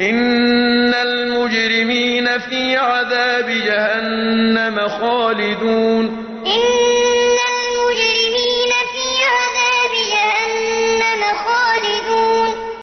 إِنَّ الْمُجْرِمِينَ فِي عَذَابِ جَهَنَّمَ خَالِدُونَ